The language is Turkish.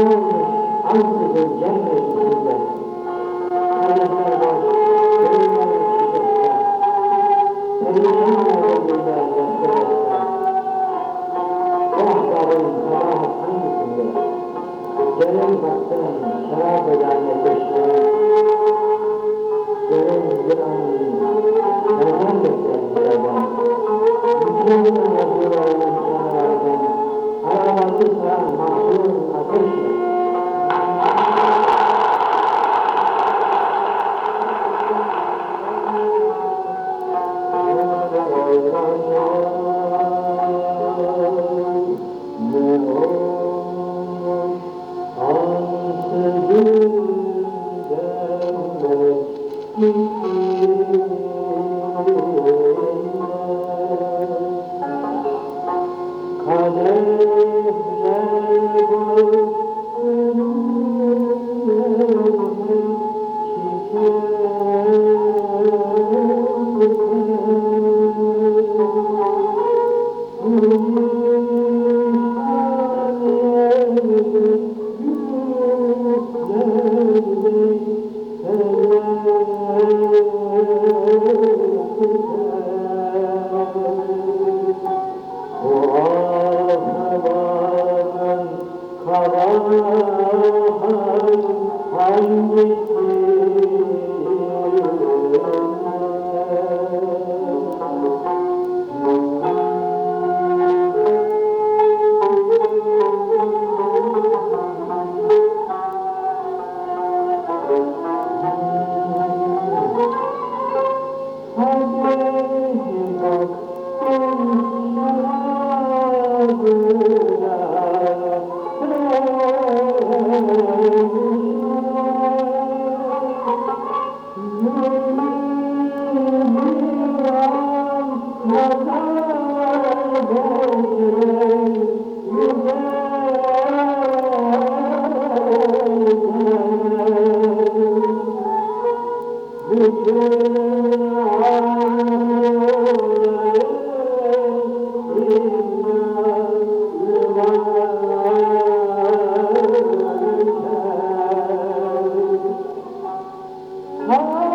Doğru, ansızın gelmeyin size. Var, gönüller çiçekler. Perişan olanlar yaşlar. Bahtarın sabahı hangisinde? Gelen baktın, şarap eden nefesleri. Gelen bir anlayın, neden bekler bir adam? Bütün yazılarının kenarından, arabanı sıran mahal. kaderler Oh.